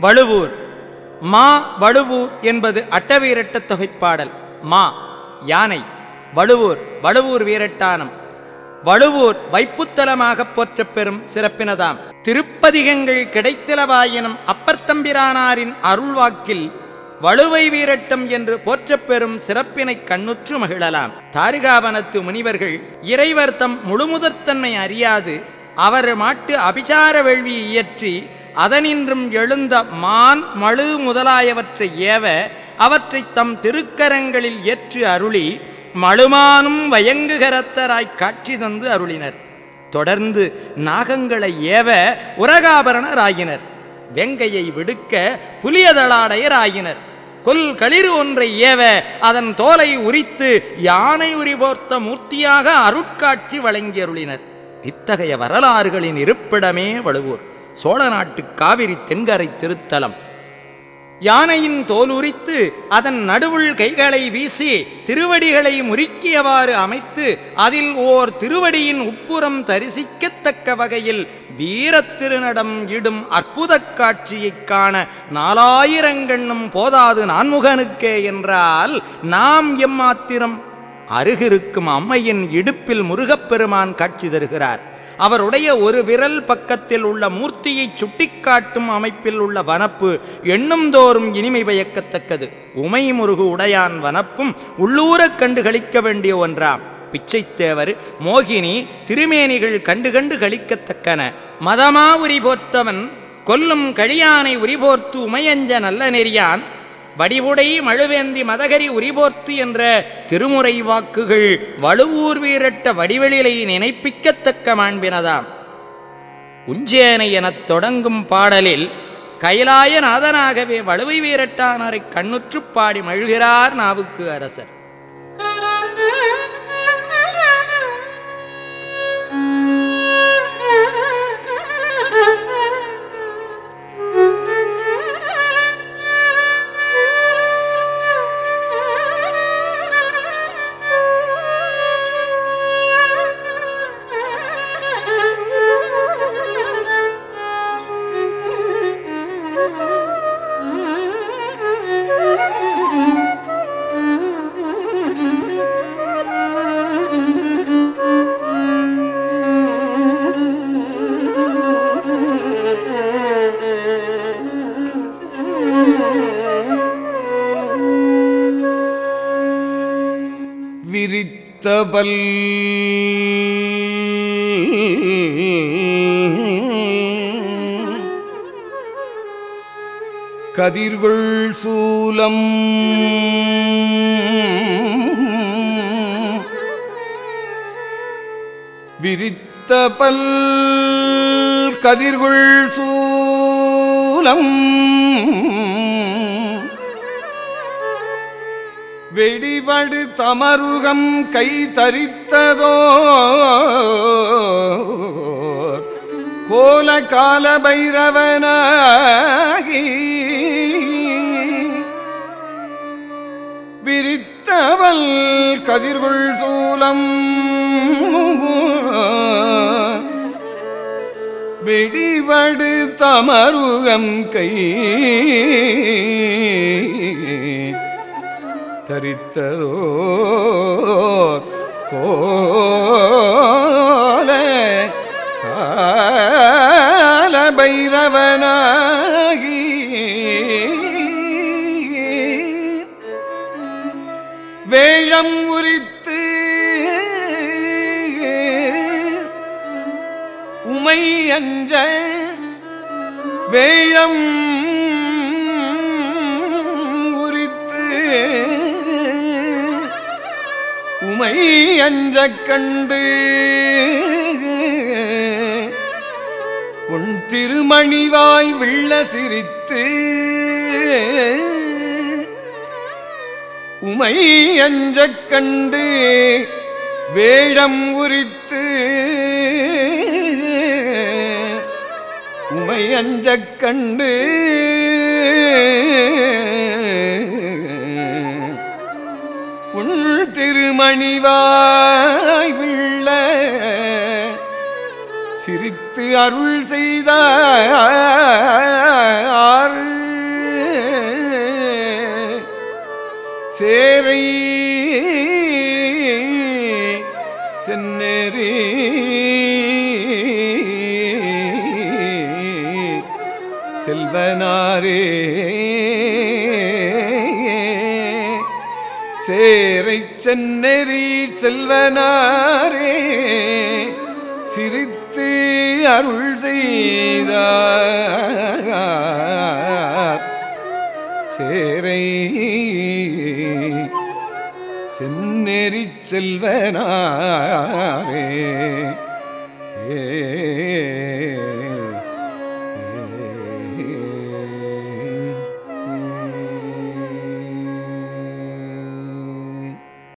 வழுவூர். மா வழுவூர் என்பது அட்டவீரட்ட தொகைப்பாடல். மா யானை. வழுவூர் வழுவூர் வீரட்டானம். வழுவூர் வைப்புத்தலமாக போற்ற பெறும் சிறப்பினதாம். திருப்பதிகங்கள் கிடைத்திலவாயினும் அப்பர்த்தம்பிரானாரின் அருள்வாக்கில் வழுவை வீரட்டம் என்று போற்ற பெறும் சிறப்பினை கண்ணுற்று மகிழலாம். தாரிகாவனத்து முனிவர்கள் இறைவர் தம் முழுமுதற்தன்மை அறியாது அவர் மாட்டு அபிசார வேள்வி இயற்றி அதனின்றும் எழுந்த மான் மழு முதலாயவற்றை ஏவ அவற்றை தம் திருக்கரங்களில் ஏற்று அருளி மழுமானும் வயங்குகரத்தராய் காட்சி தந்து அருளினர். தொடர்ந்து நாகங்களை ஏவ உரகாபரணர் ஆகினர் வெங்கையை விடுக்க புலியதளாடையராயினர். கொல் களிறு ஒன்றை ஏவ அதன் தோலை உரித்து யானை உரிபோர்த்த மூர்த்தியாக அருட்காட்சி வழங்கியருளினர். இத்தகைய வரலாறுகளின் இருப்பிடமே வழுவூர். சோழ நாட்டு காவிரி தென்கரை திருத்தலம். யானையின் தோலுரித்து அதன் நடுவுள் கைகளை வீசி திருவடிகளை முறுக்கியவாறு அமைத்து அதில் ஓர் திருவடியின் உட்புறம் தரிசிக்கத்தக்க வகையில் வீரத்திருநடம் இடும் அற்புதக் காட்சியைக் காண நாலாயிரங்கண்ணும் போதாது நான்முகனுக்கே என்றால் நாம் எம்மாத்திரம் அருகிருக்கும் அம்மையின் இடுப்பில் முருகப்பெருமான் காட்சி தருகிறார். அவருடைய ஒரு விரல் பக்கத்தில் உள்ள மூர்த்தியை சுட்டிக்காட்டும் அமைப்பில் உள்ள வனப்பு எண்ணும் தோறும் இனிமை பயக்கத்தக்கது உமை முருகு உடையான் வனப்பும் உள்ளூரக் கண்டு களிக்க வேண்டிய ஒன்றாம். பிச்சைத்தேவர் மோகினி திருமேனிகள் கண்டு கண்டு களிக்கத்தக்கன. மதமா உரி போர்த்தவன் கொல்லும் கழியானை உரிபோர்த்து உமையஞ்ச நல்ல நெறியான். வடிவுடை மழுவேந்தி மதகரி உரிபோர்த்து என்ற திருமுறை வாக்குகள் வலுவூர் வீரட்ட வடிவெளிலை நினைப்பிக்கத்தக்க மாண்பினதாம். உஞ்சேனை எனத் தொடங்கும் பாடலில் கைலாயநாதனாகவே வலுவை வீரட்டானரை கண்ணுற்றுப் பாடி மழுகிறார் நாவுக்கு அரசர். விரித்தபல் கதிர்கள் சூலம். விரித்தபல் கதிர்கள் சூலம். வெடிபடு தமருகம் கை தரித்ததோ? கோல கால பைரவனாகி விரித்தவள் கதிர்குள் சூலம் வெடிவடு தமருகம் கை தரித்ததோ கோல பைரவனாகி வேழம் உரித்து உமை அஞ்ச வேழம் உமை அஞ்சக் கண்டு உன் திருமணிவாய் விள்ள சிரித்து உமை அஞ்சக் கண்டு வேடம் உரித்து உமை அஞ்சக் கண்டு பணிவாய் விள்ள சிரித்து அருள் செய்த சேரை சென்னேரி செல்வனாரே. சேரை சென்னெறி செல்வனாரே சிரித்து அருள் செய்தார். சேரை சென்னெறி செல்வனாரே ஏ